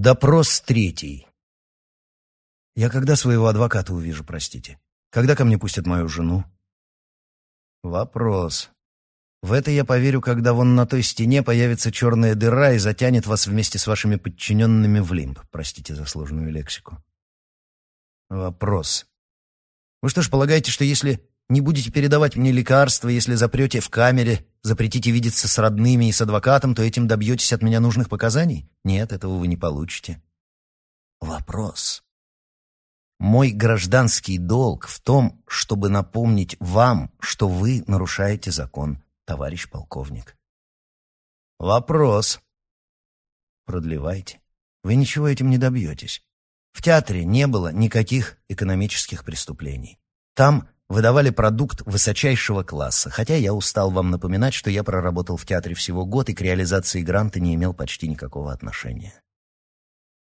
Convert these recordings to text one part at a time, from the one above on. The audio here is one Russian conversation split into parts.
Допрос третий. Я когда своего адвоката увижу, простите? Когда ко мне пустят мою жену? Вопрос. В это я поверю, когда вон на той стене появится черная дыра и затянет вас вместе с вашими подчиненными в лимб. Простите за сложную лексику. Вопрос. Вы что ж полагаете, что если не будете передавать мне лекарства, если запрете в камере, запретите видеться с родными и с адвокатом, то этим добьетесь от меня нужных показаний? Нет, этого вы не получите. Вопрос. Мой гражданский долг в том, чтобы напомнить вам, что вы нарушаете закон товарищ полковник. Вопрос. Продлевайте. Вы ничего этим не добьетесь. В театре не было никаких экономических преступлений. Там выдавали продукт высочайшего класса, хотя я устал вам напоминать, что я проработал в театре всего год и к реализации гранта не имел почти никакого отношения.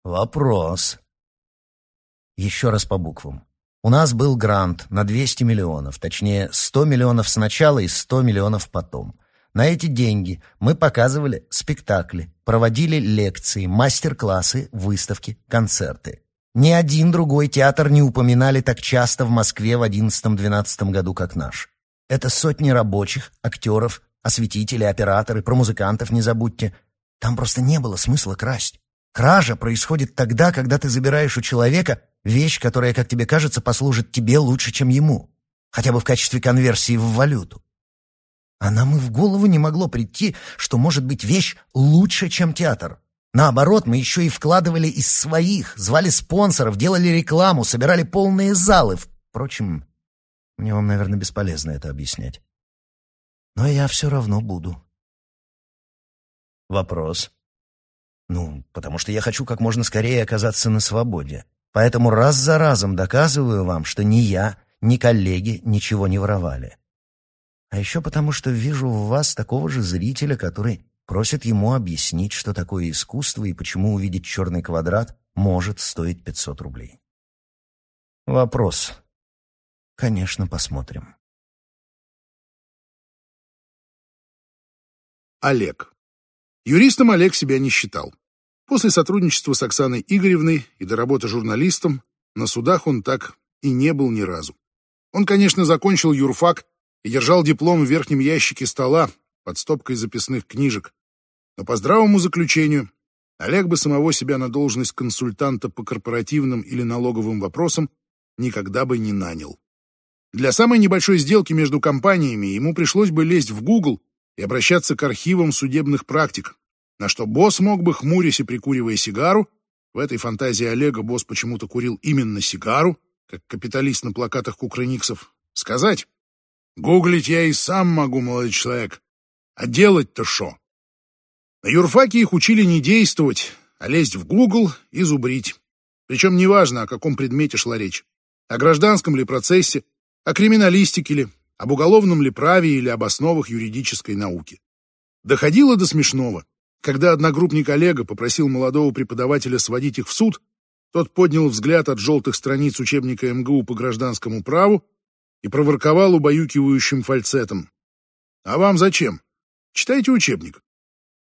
Вопрос. Еще раз по буквам. У нас был грант на 200 миллионов, точнее 100 миллионов сначала и 100 миллионов потом. На эти деньги мы показывали спектакли, проводили лекции, мастер-классы, выставки, концерты. Ни один другой театр не упоминали так часто в Москве в 11-12 году, как наш. Это сотни рабочих, актеров, осветителей, операторы, про музыкантов не забудьте. Там просто не было смысла красть. Кража происходит тогда, когда ты забираешь у человека Вещь, которая, как тебе кажется, послужит тебе лучше, чем ему. Хотя бы в качестве конверсии в валюту. А нам и в голову не могло прийти, что может быть вещь лучше, чем театр. Наоборот, мы еще и вкладывали из своих, звали спонсоров, делали рекламу, собирали полные залы. Впрочем, мне вам, наверное, бесполезно это объяснять. Но я все равно буду. Вопрос. Ну, потому что я хочу как можно скорее оказаться на свободе. Поэтому раз за разом доказываю вам, что ни я, ни коллеги ничего не воровали. А еще потому, что вижу в вас такого же зрителя, который просит ему объяснить, что такое искусство и почему увидеть черный квадрат может стоить 500 рублей. Вопрос. Конечно, посмотрим. Олег. Юристом Олег себя не считал. После сотрудничества с Оксаной Игоревной и до работы журналистом на судах он так и не был ни разу. Он, конечно, закончил юрфак и держал диплом в верхнем ящике стола под стопкой записных книжек. Но по здравому заключению Олег бы самого себя на должность консультанта по корпоративным или налоговым вопросам никогда бы не нанял. Для самой небольшой сделки между компаниями ему пришлось бы лезть в Google и обращаться к архивам судебных практик, на что босс мог бы, хмурясь и прикуривая сигару, в этой фантазии Олега босс почему-то курил именно сигару, как капиталист на плакатах кукрыниксов, сказать «Гуглить я и сам могу, молодой человек, а делать-то шо?» На юрфаке их учили не действовать, а лезть в Google и зубрить. Причем неважно, о каком предмете шла речь. О гражданском ли процессе, о криминалистике ли, об уголовном ли праве или об основах юридической науки. Доходило до смешного. Когда одногруппник Олега попросил молодого преподавателя сводить их в суд, тот поднял взгляд от желтых страниц учебника МГУ по гражданскому праву и проворковал убаюкивающим фальцетом. «А вам зачем? Читайте учебник».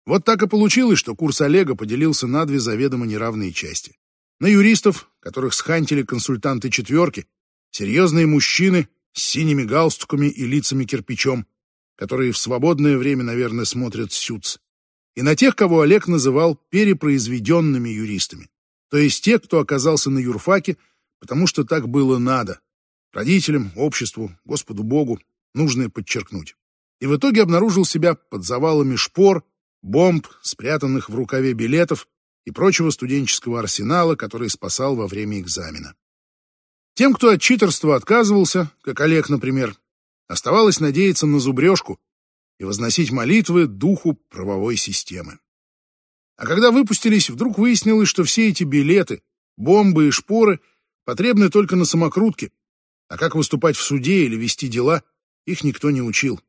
Вот так и получилось, что курс Олега поделился на две заведомо неравные части. На юристов, которых схантили консультанты четверки, серьезные мужчины с синими галстуками и лицами кирпичом, которые в свободное время, наверное, смотрят «Сюц», и на тех, кого Олег называл перепроизведенными юристами, то есть те, кто оказался на юрфаке, потому что так было надо. Родителям, обществу, Господу Богу нужно подчеркнуть. И в итоге обнаружил себя под завалами шпор, бомб, спрятанных в рукаве билетов и прочего студенческого арсенала, который спасал во время экзамена. Тем, кто от читерства отказывался, как Олег, например, оставалось надеяться на зубрежку, и возносить молитвы духу правовой системы. А когда выпустились, вдруг выяснилось, что все эти билеты, бомбы и шпоры потребны только на самокрутке, а как выступать в суде или вести дела, их никто не учил.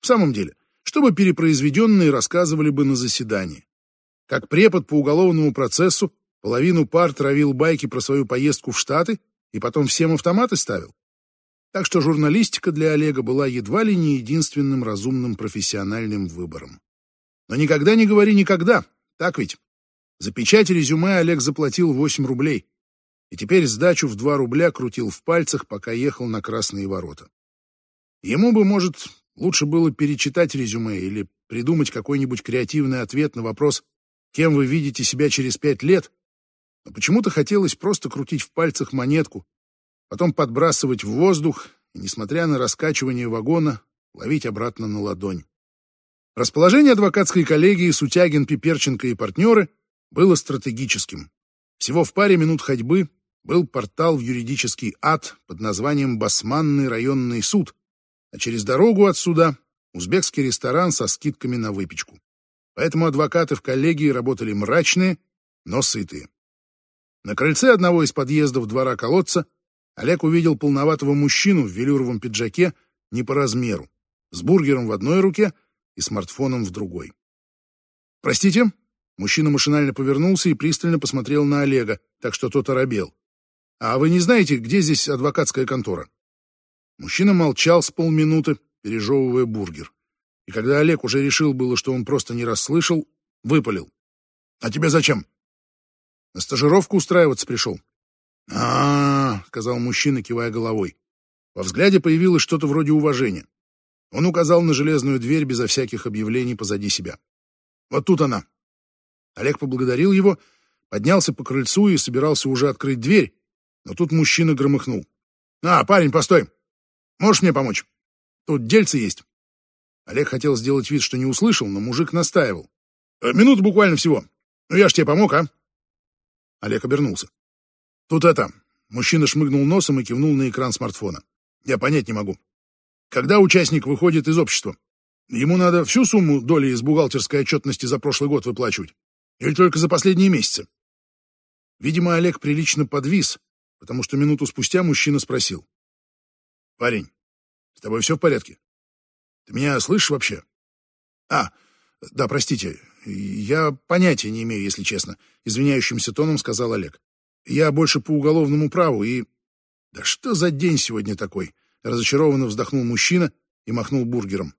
В самом деле, чтобы перепроизведенные рассказывали бы на заседании. Как препод по уголовному процессу половину пар травил байки про свою поездку в Штаты и потом всем автоматы ставил. Так что журналистика для Олега была едва ли не единственным разумным профессиональным выбором. Но никогда не говори никогда, так ведь? За печать резюме Олег заплатил 8 рублей, и теперь сдачу в 2 рубля крутил в пальцах, пока ехал на Красные ворота. Ему бы, может, лучше было перечитать резюме или придумать какой-нибудь креативный ответ на вопрос, кем вы видите себя через пять лет, но почему-то хотелось просто крутить в пальцах монетку, потом подбрасывать в воздух и, несмотря на раскачивание вагона, ловить обратно на ладонь. Расположение адвокатской коллегии Сутягин, Пиперченко и партнеры было стратегическим. Всего в паре минут ходьбы был портал в юридический ад под названием Басманный районный суд, а через дорогу отсюда узбекский ресторан со скидками на выпечку. Поэтому адвокаты в коллегии работали мрачные, но сытые. На крыльце одного из подъездов двора колодца Олег увидел полноватого мужчину в велюровом пиджаке не по размеру, с бургером в одной руке и смартфоном в другой. «Простите?» Мужчина машинально повернулся и пристально посмотрел на Олега, так что тот оробел. «А вы не знаете, где здесь адвокатская контора?» Мужчина молчал с полминуты, пережевывая бургер. И когда Олег уже решил было, что он просто не расслышал, выпалил. «А тебе зачем?» «На стажировку устраиваться пришел». А -а -а, сказал мужчина, кивая головой. Во взгляде появилось что-то вроде уважения. Он указал на железную дверь безо всяких объявлений позади себя. «Вот тут она». Олег поблагодарил его, поднялся по крыльцу и собирался уже открыть дверь, но тут мужчина громыхнул. «А, парень, постой! Можешь мне помочь? Тут дельцы есть». Олег хотел сделать вид, что не услышал, но мужик настаивал. «Э, «Минуту буквально всего. Ну я ж тебе помог, а?» Олег обернулся. «Тут это...» Мужчина шмыгнул носом и кивнул на экран смартфона. «Я понять не могу. Когда участник выходит из общества, ему надо всю сумму доли из бухгалтерской отчетности за прошлый год выплачивать? Или только за последние месяцы?» Видимо, Олег прилично подвис, потому что минуту спустя мужчина спросил. «Парень, с тобой все в порядке? Ты меня слышишь вообще?» «А, да, простите, я понятия не имею, если честно», — извиняющимся тоном сказал Олег. «Я больше по уголовному праву и...» «Да что за день сегодня такой?» — разочарованно вздохнул мужчина и махнул бургером.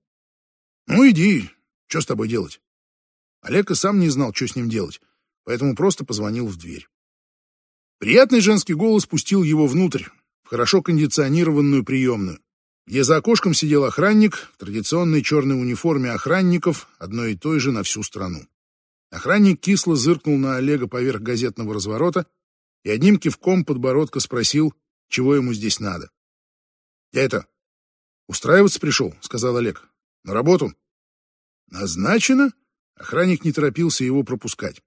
«Ну, иди, что с тобой делать?» Олег и сам не знал, что с ним делать, поэтому просто позвонил в дверь. Приятный женский голос пустил его внутрь, в хорошо кондиционированную приемную, где за окошком сидел охранник в традиционной черной униформе охранников, одной и той же на всю страну. Охранник кисло зыркнул на Олега поверх газетного разворота и одним кивком подбородка спросил, чего ему здесь надо. «Я это, устраиваться пришел», — сказал Олег. «На работу». «Назначено?» Охранник не торопился его пропускать.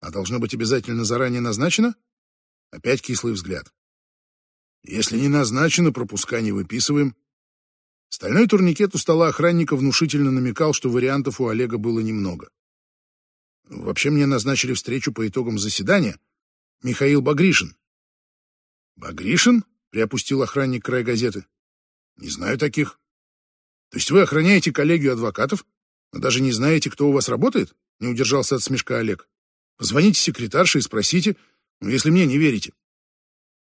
«А должно быть обязательно заранее назначено?» Опять кислый взгляд. Если не назначено, пропуска не выписываем. Стальной турникет у стола охранника внушительно намекал, что вариантов у Олега было немного. Вообще мне назначили встречу по итогам заседания. Михаил Багришин. Багришин? Приопустил охранник край газеты. Не знаю таких. То есть вы охраняете коллегию адвокатов, но даже не знаете, кто у вас работает? Не удержался от смешка Олег. Позвоните секретарше и спросите, если мне не верите.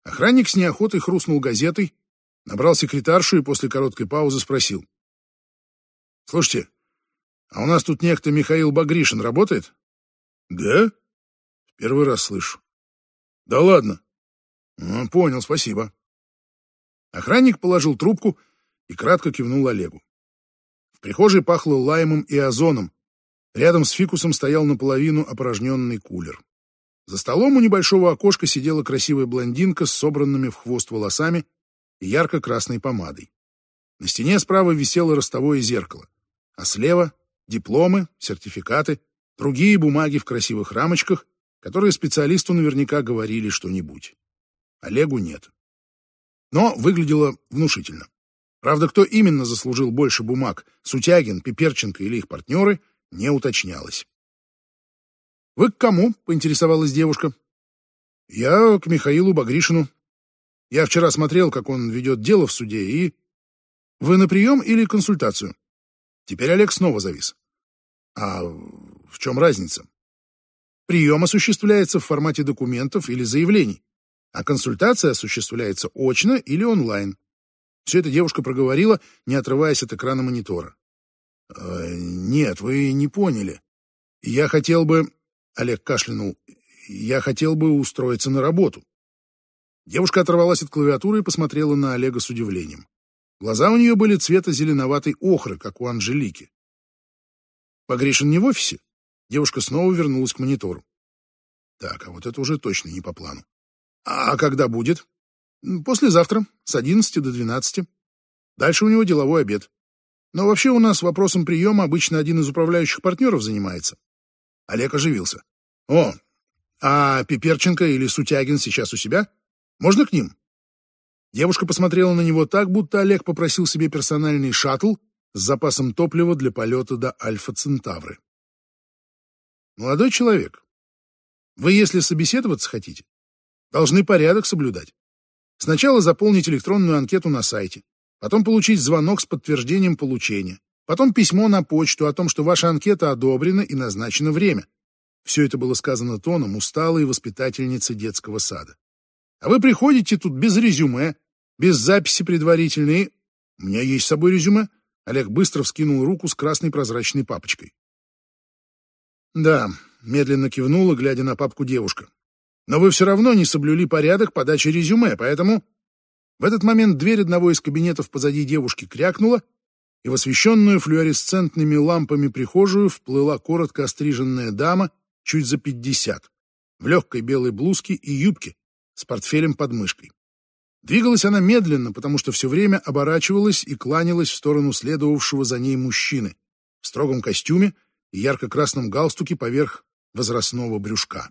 Охранник с неохотой хрустнул газетой, набрал секретаршу и после короткой паузы спросил. «Слушайте, а у нас тут некто Михаил Багришин работает?» «Да?» «Первый раз слышу». «Да ладно?» ну, «Понял, спасибо». Охранник положил трубку и кратко кивнул Олегу. В прихожей пахло лаймом и озоном. Рядом с фикусом стоял наполовину опорожненный кулер. За столом у небольшого окошка сидела красивая блондинка с собранными в хвост волосами и ярко-красной помадой. На стене справа висело ростовое зеркало, а слева — дипломы, сертификаты, другие бумаги в красивых рамочках, которые специалисту наверняка говорили что-нибудь. Олегу нет. Но выглядело внушительно. Правда, кто именно заслужил больше бумаг, Сутягин, Пиперченко или их партнеры, не уточнялось. «Вы к кому?» — поинтересовалась девушка. «Я к Михаилу Багришину. Я вчера смотрел, как он ведет дело в суде, и... Вы на прием или консультацию?» Теперь Олег снова завис. «А в чем разница?» «Прием осуществляется в формате документов или заявлений, а консультация осуществляется очно или онлайн». Все это девушка проговорила, не отрываясь от экрана монитора. «Э, «Нет, вы не поняли. Я хотел бы...» Олег кашлянул. «Я хотел бы устроиться на работу». Девушка оторвалась от клавиатуры и посмотрела на Олега с удивлением. Глаза у нее были цвета зеленоватой охры, как у Анжелики. Погрешен не в офисе? Девушка снова вернулась к монитору. Так, а вот это уже точно не по плану. А когда будет? Послезавтра, с 11 до 12. Дальше у него деловой обед. Но вообще у нас вопросом приема обычно один из управляющих партнеров занимается. Олег оживился. О, а Пиперченко или Сутягин сейчас у себя? Можно к ним? Девушка посмотрела на него так, будто Олег попросил себе персональный шаттл с запасом топлива для полета до Альфа-Центавры. Молодой человек, вы, если собеседоваться хотите, должны порядок соблюдать. Сначала заполнить электронную анкету на сайте, потом получить звонок с подтверждением получения, потом письмо на почту о том, что ваша анкета одобрена и назначено время. Все это было сказано тоном усталой воспитательницы детского сада. А вы приходите тут без резюме, без записи предварительной. У меня есть с собой резюме. Олег быстро вскинул руку с красной прозрачной папочкой. Да, медленно кивнула, глядя на папку девушка. Но вы все равно не соблюли порядок подачи резюме, поэтому... В этот момент дверь одного из кабинетов позади девушки крякнула, и в освещенную флуоресцентными лампами прихожую вплыла коротко остриженная дама чуть за пятьдесят, в легкой белой блузке и юбке, с портфелем под мышкой. Двигалась она медленно, потому что все время оборачивалась и кланялась в сторону следовавшего за ней мужчины в строгом костюме и ярко-красном галстуке поверх возрастного брюшка.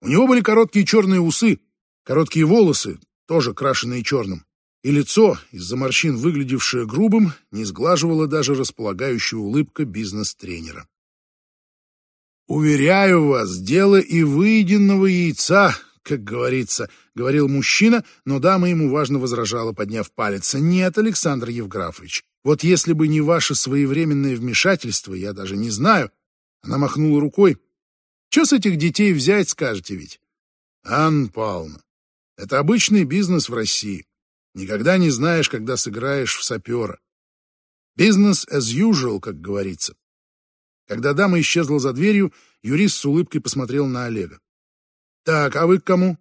У него были короткие черные усы, короткие волосы, тоже крашеные черным, и лицо, из-за морщин выглядевшее грубым, не сглаживало даже располагающая улыбка бизнес-тренера. «Уверяю вас, дело и выеденного яйца, как говорится», — говорил мужчина, но дама ему важно возражала, подняв палец. «Нет, Александр Евграфович, вот если бы не ваше своевременное вмешательство, я даже не знаю». Она махнула рукой. «Че с этих детей взять, скажете ведь?» «Анна Павловна, это обычный бизнес в России. Никогда не знаешь, когда сыграешь в сапера. Бизнес as usual, как говорится. Когда дама исчезла за дверью, юрист с улыбкой посмотрел на Олега. «Так, а вы к кому?»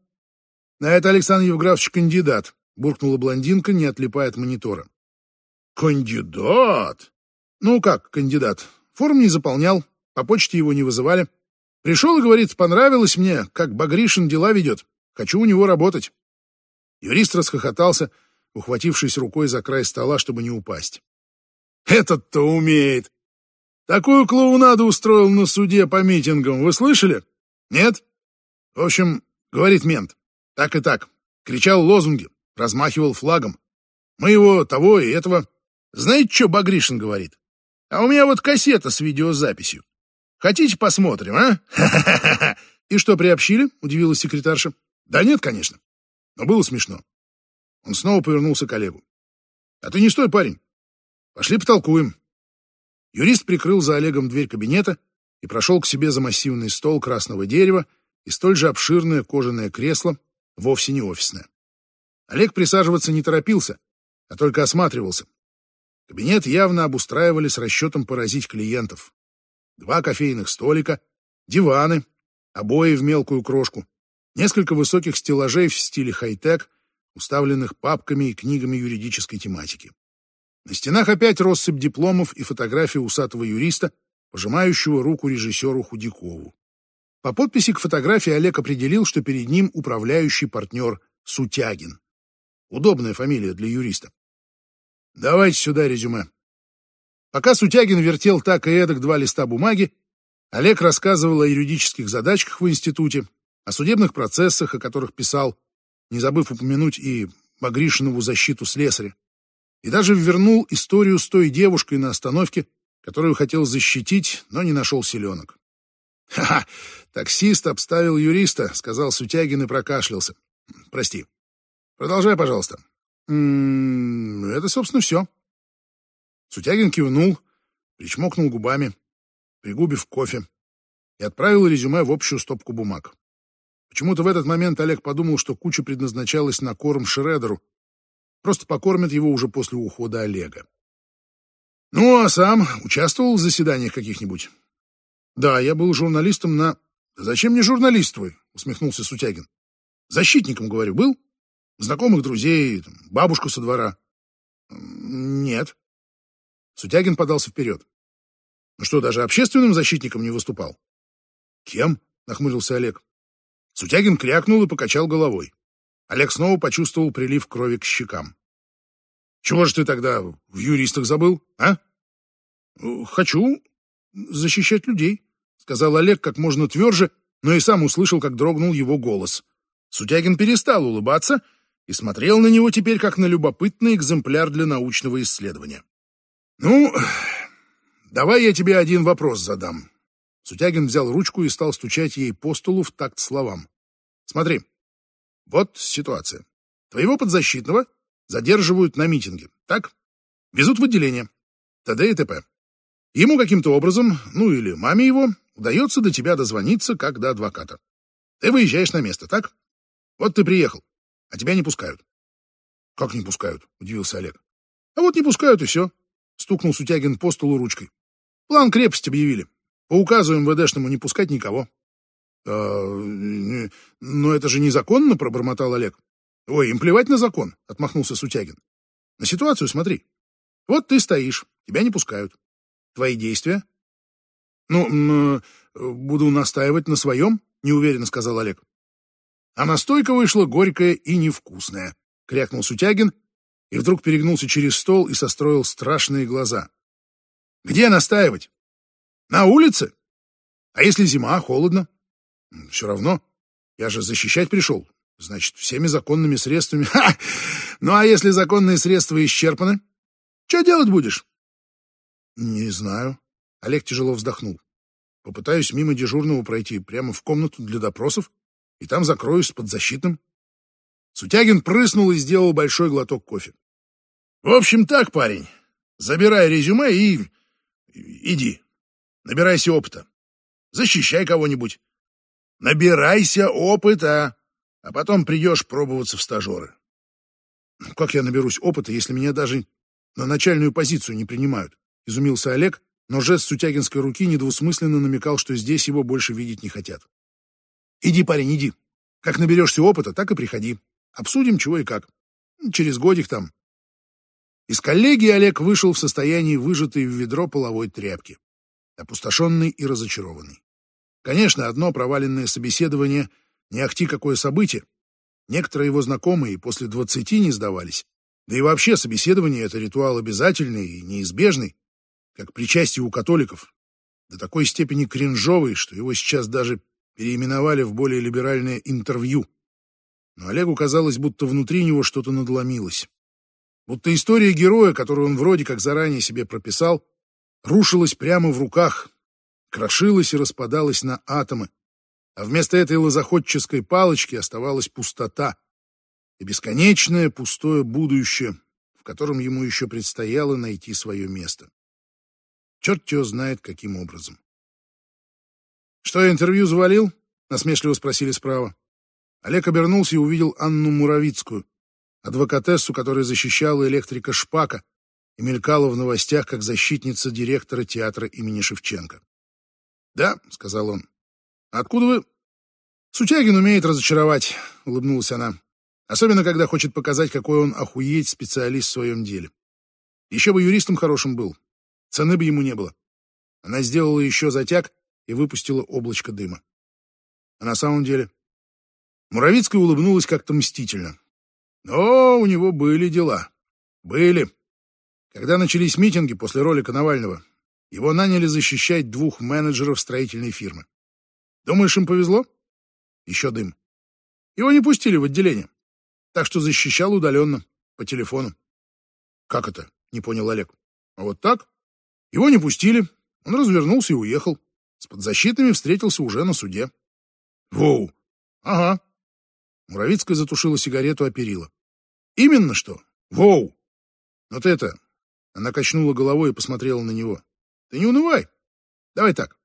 «На это Александр Евграфович кандидат», — буркнула блондинка, не отлипая от монитора. «Кандидат?» «Ну как кандидат? Форму не заполнял, по почте его не вызывали. Пришел и говорит, понравилось мне, как Багришин дела ведет. Хочу у него работать». Юрист расхохотался, ухватившись рукой за край стола, чтобы не упасть. «Этот-то умеет! Такую клоунаду устроил на суде по митингам, вы слышали? Нет? В общем, говорит мент, так и так, кричал лозунги, размахивал флагом. Мы его того и этого. Знаете, что Багришин говорит? А у меня вот кассета с видеозаписью. Хотите, посмотрим, а? И что, приобщили? Удивилась секретарша. Да нет, конечно но было смешно. Он снова повернулся к Олегу. «А ты не стой, парень. Пошли потолкуем». Юрист прикрыл за Олегом дверь кабинета и прошел к себе за массивный стол красного дерева и столь же обширное кожаное кресло, вовсе не офисное. Олег присаживаться не торопился, а только осматривался. Кабинет явно обустраивали с расчетом поразить клиентов. Два кофейных столика, диваны, обои в мелкую крошку, Несколько высоких стеллажей в стиле хай-тек, уставленных папками и книгами юридической тематики. На стенах опять россыпь дипломов и фотографии усатого юриста, пожимающего руку режиссеру Худякову. По подписи к фотографии Олег определил, что перед ним управляющий партнер Сутягин. Удобная фамилия для юриста. Давайте сюда резюме. Пока Сутягин вертел так и эдак два листа бумаги, Олег рассказывал о юридических задачках в институте, о судебных процессах, о которых писал, не забыв упомянуть и Багришинову защиту слесаря, и даже вернул историю с той девушкой на остановке, которую хотел защитить, но не нашел селенок. «Ха-ха! Таксист обставил юриста», — сказал Сутягин и прокашлялся. «Прости. Продолжай, пожалуйста». «М -м, «Это, собственно, все». Сутягин кивнул, причмокнул губами, пригубив кофе, и отправил резюме в общую стопку бумаг. Почему-то в этот момент Олег подумал, что куча предназначалась на корм Шредеру. Просто покормят его уже после ухода Олега. Ну, а сам участвовал в заседаниях каких-нибудь? Да, я был журналистом на... Зачем мне журналист твой? Усмехнулся Сутягин. Защитником, говорю, был? Знакомых друзей, бабушку со двора. Нет. Сутягин подался вперед. Ну что, даже общественным защитником не выступал? Кем? Нахмурился Олег. Сутягин крякнул и покачал головой. Олег снова почувствовал прилив крови к щекам. Чего же ты тогда в юристах забыл, а? Хочу защищать людей, сказал Олег как можно тверже, но и сам услышал, как дрогнул его голос. Сутягин перестал улыбаться и смотрел на него теперь как на любопытный экземпляр для научного исследования. «Ну, давай я тебе один вопрос задам». Сутягин взял ручку и стал стучать ей по столу в такт словам. «Смотри, вот ситуация. Твоего подзащитного задерживают на митинге, так? Везут в отделение. т.д. и т.п. Ему каким-то образом, ну или маме его, удается до тебя дозвониться, как до адвоката. Ты выезжаешь на место, так? Вот ты приехал, а тебя не пускают. Как не пускают? Удивился Олег. А вот не пускают и все. Стукнул Сутягин по столу ручкой. План крепости объявили. По указу МВДшному не пускать никого. «А, но это же незаконно, пробормотал Олег. Ой, им плевать на закон, отмахнулся Сутягин. На ситуацию смотри. Вот ты стоишь, тебя не пускают. Твои действия? Ну, буду настаивать на своем, неуверенно сказал Олег. А настойка вышла горькая и невкусная, крякнул Сутягин и вдруг перегнулся через стол и состроил страшные глаза. Где настаивать? На улице? А если зима, холодно? Все равно. Я же защищать пришел. Значит, всеми законными средствами. Ха! Ну а если законные средства исчерпаны? Что делать будешь? Не знаю. Олег тяжело вздохнул. Попытаюсь мимо дежурного пройти прямо в комнату для допросов, и там закроюсь под защитным. Сутягин прыснул и сделал большой глоток кофе. В общем так, парень, забирай резюме и... иди. Набирайся опыта. Защищай кого-нибудь. Набирайся опыта, а потом придешь пробоваться в стажеры. Как я наберусь опыта, если меня даже на начальную позицию не принимают? Изумился Олег, но жест сутягинской руки недвусмысленно намекал, что здесь его больше видеть не хотят. Иди, парень, иди. Как наберешься опыта, так и приходи. Обсудим, чего и как. Через годик там. Из коллегии Олег вышел в состоянии выжатой в ведро половой тряпки, опустошенный и разочарованный. Конечно, одно проваленное собеседование не ахти какое событие. Некоторые его знакомые после двадцати не сдавались. Да и вообще собеседование — это ритуал обязательный и неизбежный, как причастие у католиков, до такой степени кринжовый, что его сейчас даже переименовали в более либеральное интервью. Но Олегу казалось, будто внутри него что-то надломилось. Будто история героя, которую он вроде как заранее себе прописал, рушилась прямо в руках, крошилась и распадалась на атомы, а вместо этой лозоходческой палочки оставалась пустота и бесконечное пустое будущее, в котором ему еще предстояло найти свое место. Черт его знает, каким образом. «Что, интервью завалил?» — насмешливо спросили справа. Олег обернулся и увидел Анну Муравицкую, адвокатессу, которая защищала электрика Шпака и мелькала в новостях как защитница директора театра имени Шевченко. «Да», — сказал он. «Откуда вы?» «Сутягин умеет разочаровать», — улыбнулась она. «Особенно, когда хочет показать, какой он охуеть специалист в своем деле. Еще бы юристом хорошим был. Цены бы ему не было». Она сделала еще затяг и выпустила облачко дыма. А на самом деле... Муравицкая улыбнулась как-то мстительно. Но у него были дела. Были. Когда начались митинги после ролика Навального, его наняли защищать двух менеджеров строительной фирмы. Думаешь, им повезло? Еще дым. Его не пустили в отделение. Так что защищал удаленно, по телефону. Как это? Не понял Олег. А вот так? Его не пустили. Он развернулся и уехал. С подзащитными встретился уже на суде. Воу! Ага. Муравицкая затушила сигарету о перила. Именно что? Воу! Вот это... Она качнула головой и посмотрела на него. Ты не унывай. Давай так.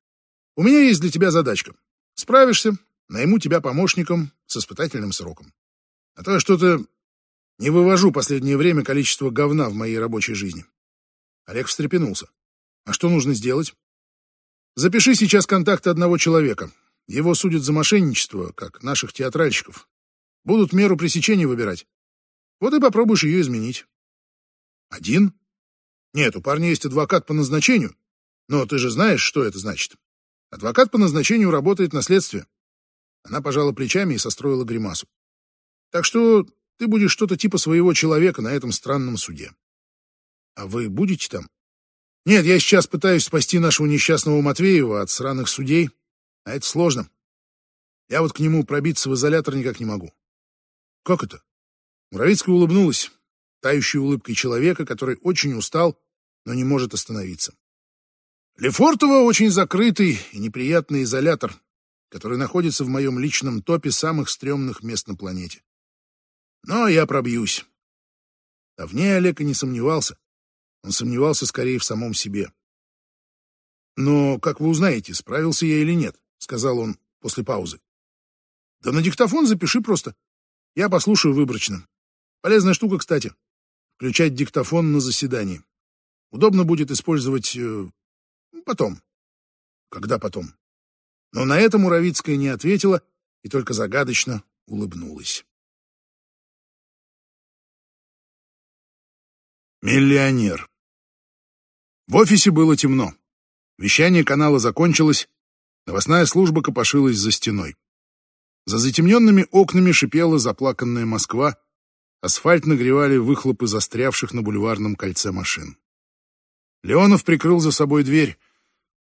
У меня есть для тебя задачка. Справишься, найму тебя помощником с испытательным сроком. А то я что-то не вывожу последнее время количество говна в моей рабочей жизни. Олег встрепенулся. А что нужно сделать? Запиши сейчас контакты одного человека. Его судят за мошенничество, как наших театральщиков. Будут меру пресечения выбирать. Вот и попробуешь ее изменить. Один? Нет, у парня есть адвокат по назначению. Но ты же знаешь, что это значит. Адвокат по назначению работает на следствие. Она пожала плечами и состроила гримасу. Так что ты будешь что-то типа своего человека на этом странном суде. А вы будете там? Нет, я сейчас пытаюсь спасти нашего несчастного Матвеева от сраных судей, а это сложно. Я вот к нему пробиться в изолятор никак не могу. Как это? Муравицкая улыбнулась, тающей улыбкой человека, который очень устал, но не может остановиться. Лефортово очень закрытый и неприятный изолятор, который находится в моем личном топе самых стрёмных мест на планете. Но я пробьюсь. В ней Олег и не сомневался. Он сомневался скорее в самом себе. «Но, как вы узнаете, справился я или нет?» — сказал он после паузы. «Да на диктофон запиши просто. Я послушаю выборочно. Полезная штука, кстати. Включать диктофон на заседании. Удобно будет использовать э, потом. Когда потом? Но на это Муравицкая не ответила и только загадочно улыбнулась. Миллионер. В офисе было темно. Вещание канала закончилось, новостная служба копошилась за стеной. За затемненными окнами шипела заплаканная Москва, асфальт нагревали выхлопы застрявших на бульварном кольце машин. Леонов прикрыл за собой дверь,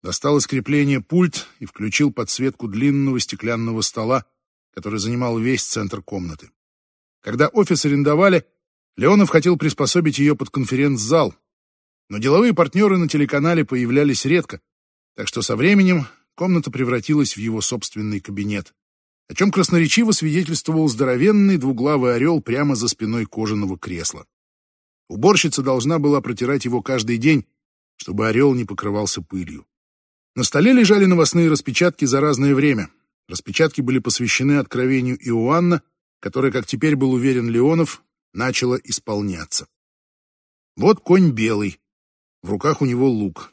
достал из крепления пульт и включил подсветку длинного стеклянного стола, который занимал весь центр комнаты. Когда офис арендовали, Леонов хотел приспособить ее под конференц-зал, но деловые партнеры на телеканале появлялись редко, так что со временем комната превратилась в его собственный кабинет, о чем красноречиво свидетельствовал здоровенный двуглавый орел прямо за спиной кожаного кресла. Уборщица должна была протирать его каждый день, чтобы орел не покрывался пылью. На столе лежали новостные распечатки за разное время. Распечатки были посвящены откровению Иоанна, которое, как теперь был уверен Леонов, начало исполняться. Вот конь белый, в руках у него лук.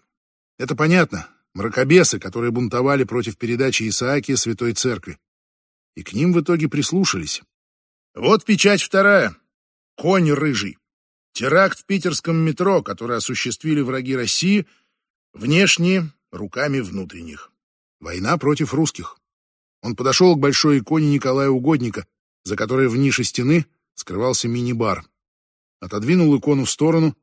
Это понятно, мракобесы, которые бунтовали против передачи Исаакия Святой Церкви. И к ним в итоге прислушались. Вот печать вторая. Конь рыжий. Теракт в питерском метро, который осуществили враги России, внешне руками внутренних. Война против русских. Он подошел к большой иконе Николая Угодника, за которой в нише стены скрывался мини-бар. Отодвинул икону в сторону,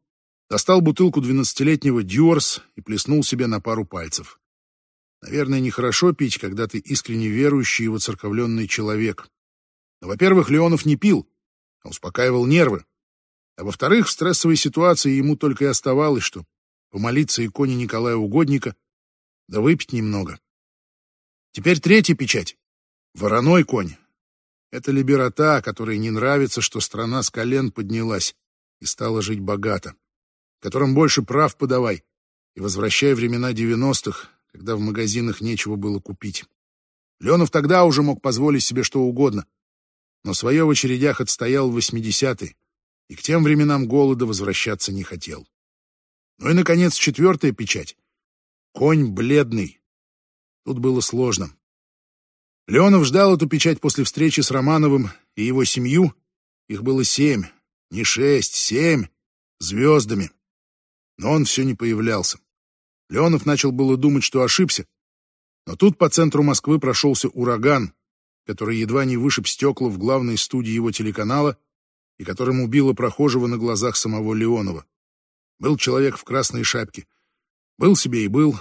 достал бутылку двенадцатилетнего Дюарс и плеснул себе на пару пальцев. Наверное, нехорошо пить, когда ты искренне верующий и воцерковленный человек. Но, во-первых, Леонов не пил, а успокаивал нервы. А во-вторых, в стрессовой ситуации ему только и оставалось, что помолиться иконе Николая Угодника, да выпить немного. Теперь третья печать. Вороной конь, это либерота, которой не нравится, что страна с колен поднялась и стала жить богато, которым больше прав подавай и возвращай времена девяностых, когда в магазинах нечего было купить. Ленов тогда уже мог позволить себе что угодно, но свое в очередях отстоял в восьмидесятые и к тем временам голода возвращаться не хотел. Ну и, наконец, четвертая печать. Конь бледный. Тут было сложно. Леонов ждал эту печать после встречи с Романовым и его семью. Их было семь, не шесть, семь, звездами. Но он все не появлялся. Леонов начал было думать, что ошибся. Но тут по центру Москвы прошелся ураган, который едва не вышиб стекла в главной студии его телеканала и которым убило прохожего на глазах самого Леонова. Был человек в красной шапке. Был себе и был,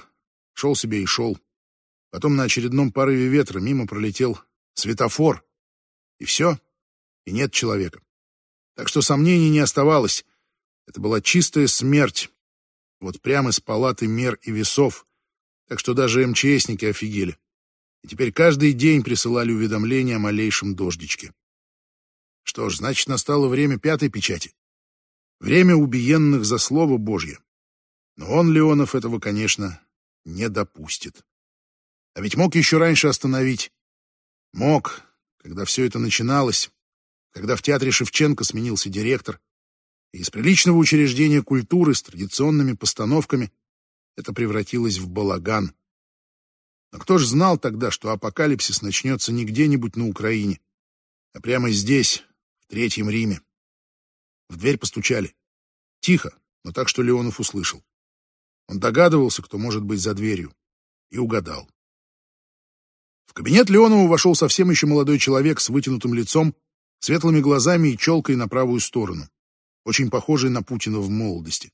шел себе и шел. Потом на очередном порыве ветра мимо пролетел светофор. И все, и нет человека. Так что сомнений не оставалось. Это была чистая смерть. Вот прямо из палаты мер и весов. Так что даже МЧСники офигели. И теперь каждый день присылали уведомления о малейшем дождичке. Что ж, значит, настало время пятой печати. Время убиенных за слово Божье. Но он, Леонов, этого, конечно, не допустит. А ведь мог еще раньше остановить. Мог, когда все это начиналось, когда в театре Шевченко сменился директор, и из приличного учреждения культуры с традиционными постановками это превратилось в балаган. Но кто ж знал тогда, что апокалипсис начнется не где-нибудь на Украине, а прямо здесь, в Третьем Риме. В дверь постучали. Тихо, но так, что Леонов услышал. Он догадывался, кто может быть за дверью, и угадал. В кабинет Леонова вошел совсем еще молодой человек с вытянутым лицом, светлыми глазами и челкой на правую сторону, очень похожий на Путина в молодости.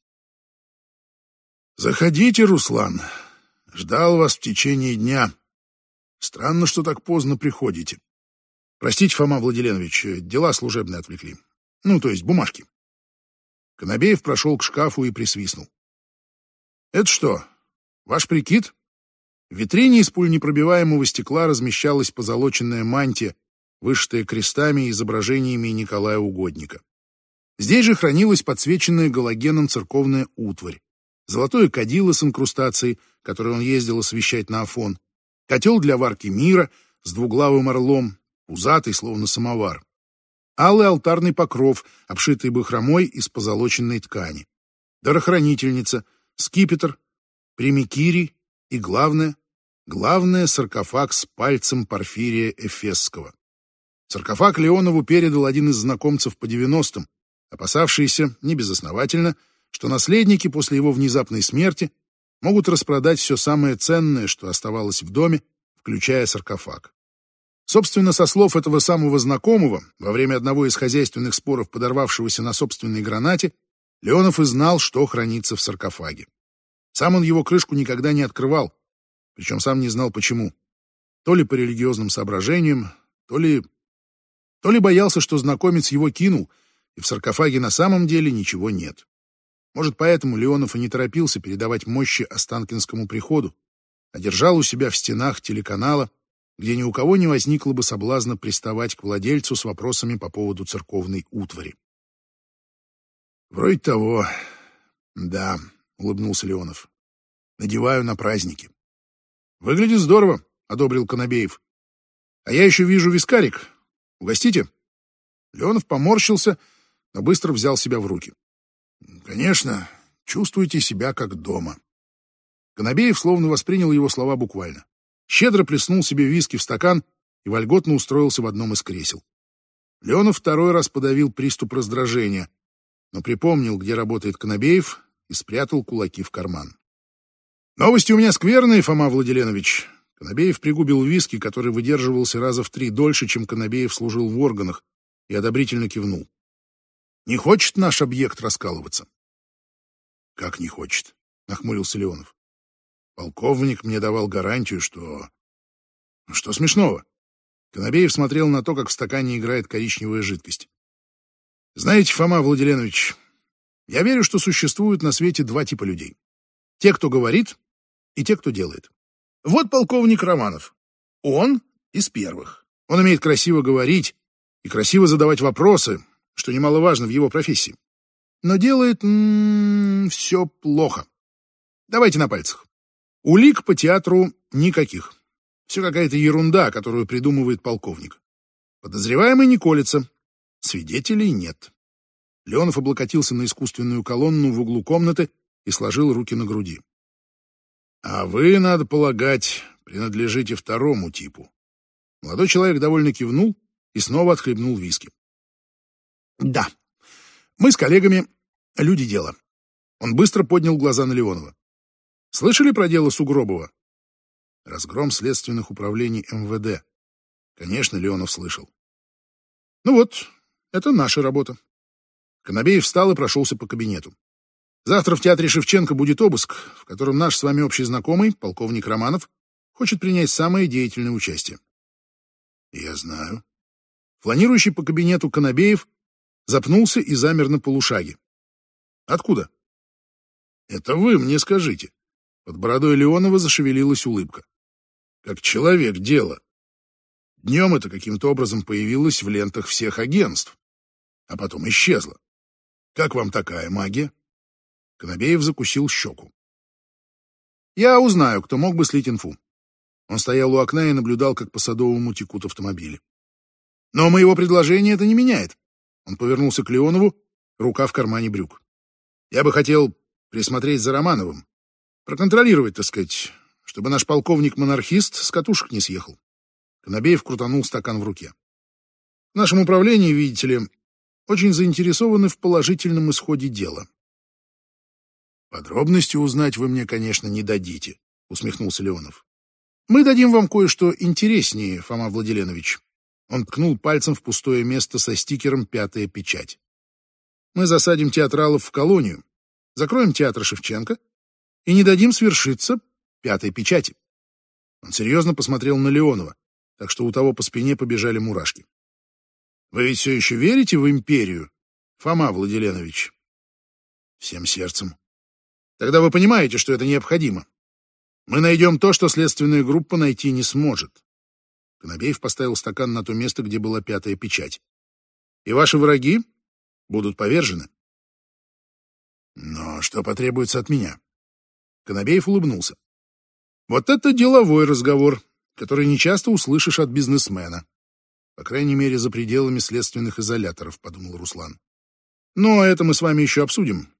«Заходите, Руслан. Ждал вас в течение дня. Странно, что так поздно приходите. Простите, Фома Владиленович, дела служебные отвлекли. Ну, то есть бумажки». Конобеев прошел к шкафу и присвистнул. «Это что, ваш прикид?» В витрине из пульнепробиваемого стекла размещалась позолоченная мантия, вышитая крестами и изображениями Николая Угодника. Здесь же хранилась подсвеченная галогеном церковная утварь, золотое кадило с инкрустацией, которое он ездил освещать на Афон, котел для варки мира с двуглавым орлом, пузатый, словно самовар, алый алтарный покров, обшитый бахромой из позолоченной ткани, дарохранительница, скипетр, примикирий и, главное, Главное — саркофаг с пальцем Порфирия Эфесского. Саркофаг Леонову передал один из знакомцев по 90-м, опасавшийся, небезосновательно, что наследники после его внезапной смерти могут распродать все самое ценное, что оставалось в доме, включая саркофаг. Собственно, со слов этого самого знакомого, во время одного из хозяйственных споров, подорвавшегося на собственной гранате, Леонов и знал, что хранится в саркофаге. Сам он его крышку никогда не открывал, причем сам не знал почему. То ли по религиозным соображениям, то ли... То ли боялся, что знакомец его кинул, и в саркофаге на самом деле ничего нет. Может, поэтому Леонов и не торопился передавать мощи Останкинскому приходу, а держал у себя в стенах телеканала, где ни у кого не возникло бы соблазна приставать к владельцу с вопросами по поводу церковной утвари. «Вроде того. Да», — улыбнулся Леонов. «Надеваю на праздники». «Выглядит здорово», — одобрил Конобеев. «А я еще вижу вискарик. Угостите?» Леонов поморщился, но быстро взял себя в руки. «Конечно, чувствуйте себя как дома». Конобеев словно воспринял его слова буквально. Щедро плеснул себе виски в стакан и вольготно устроился в одном из кресел. Леонов второй раз подавил приступ раздражения, но припомнил, где работает Конобеев, и спрятал кулаки в карман. Новости у меня скверные, Фома Владиленович. Конобеев пригубил виски, который выдерживался раза в три дольше, чем Конобеев служил в органах, и одобрительно кивнул. Не хочет наш объект раскалываться? Как не хочет? Нахмурился Леонов. Полковник мне давал гарантию, что... Что смешного? Конобеев смотрел на то, как в стакане играет коричневая жидкость. Знаете, Фома Владиленович, я верю, что существует на свете два типа людей. Те, кто говорит, и те, кто делает. Вот полковник Романов. Он из первых. Он умеет красиво говорить и красиво задавать вопросы, что немаловажно в его профессии. Но делает м -м, все плохо. Давайте на пальцах. Улик по театру никаких. Все какая-то ерунда, которую придумывает полковник. Подозреваемый не колется. Свидетелей нет. Леонов облокотился на искусственную колонну в углу комнаты и сложил руки на груди. А вы, надо полагать, принадлежите второму типу. Молодой человек довольно кивнул и снова отхлебнул виски. Да, мы с коллегами люди дела. Он быстро поднял глаза на Леонова. Слышали про дело Сугробова? Разгром следственных управлений МВД. Конечно, Леонов слышал. Ну вот, это наша работа. Конобеев встал и прошелся по кабинету. Завтра в театре Шевченко будет обыск, в котором наш с вами общий знакомый, полковник Романов, хочет принять самое деятельное участие. Я знаю. Фланирующий по кабинету Конобеев запнулся и замер на полушаге. Откуда? Это вы мне скажите. Под бородой Леонова зашевелилась улыбка. Как человек дело. Днем это каким-то образом появилось в лентах всех агентств, а потом исчезло. Как вам такая магия? Конобеев закусил щеку. «Я узнаю, кто мог бы слить инфу». Он стоял у окна и наблюдал, как по Садовому текут автомобили. «Но моего предложения это не меняет». Он повернулся к Леонову, рука в кармане брюк. «Я бы хотел присмотреть за Романовым, проконтролировать, так сказать, чтобы наш полковник-монархист с катушек не съехал. Конобеев крутанул стакан в руке. В нашем управлении, видите ли, очень заинтересованы в положительном исходе дела. Подробности узнать вы мне, конечно, не дадите, усмехнулся Леонов. Мы дадим вам кое-что интереснее, Фома Владиленович. Он ткнул пальцем в пустое место со стикером «Пятая печать». Мы засадим театралов в колонию, закроем театр Шевченко и не дадим свершиться пятой печати. Он серьезно посмотрел на Леонова, так что у того по спине побежали мурашки. Вы ведь все еще верите в империю, Фома Владиленович? Всем сердцем. Тогда вы понимаете, что это необходимо. Мы найдем то, что следственная группа найти не сможет. Конобеев поставил стакан на то место, где была пятая печать. И ваши враги будут повержены. Но что потребуется от меня? Конобеев улыбнулся. Вот это деловой разговор, который нечасто услышишь от бизнесмена. По крайней мере, за пределами следственных изоляторов, подумал Руслан. Но это мы с вами еще обсудим.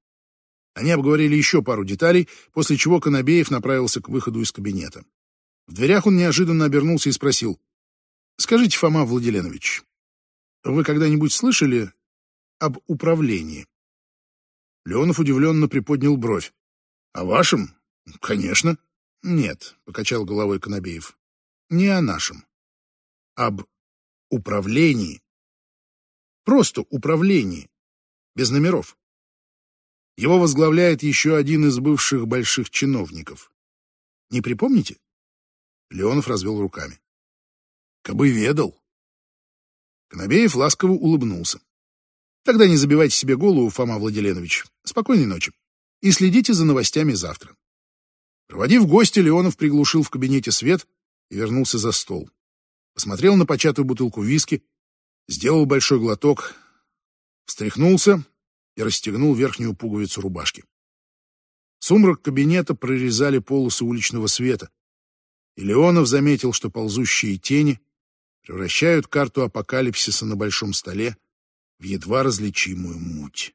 Они обговорили еще пару деталей, после чего Конобеев направился к выходу из кабинета. В дверях он неожиданно обернулся и спросил. «Скажите, Фома Владиленович, вы когда-нибудь слышали об управлении?» Леонов удивленно приподнял бровь. «О вашем? Конечно». «Нет», — покачал головой Конобеев. «Не о нашем. Об управлении. Просто управлении. Без номеров. Его возглавляет еще один из бывших больших чиновников. Не припомните? Леонов развел руками. Кабы ведал. Конобеев ласково улыбнулся. Тогда не забивайте себе голову, Фома Владиленович. Спокойной ночи. И следите за новостями завтра. Проводив гостя, Леонов приглушил в кабинете свет и вернулся за стол посмотрел на початую бутылку виски, сделал большой глоток, встряхнулся и расстегнул верхнюю пуговицу рубашки. Сумрак кабинета прорезали полосы уличного света, и Леонов заметил, что ползущие тени превращают карту апокалипсиса на большом столе в едва различимую муть.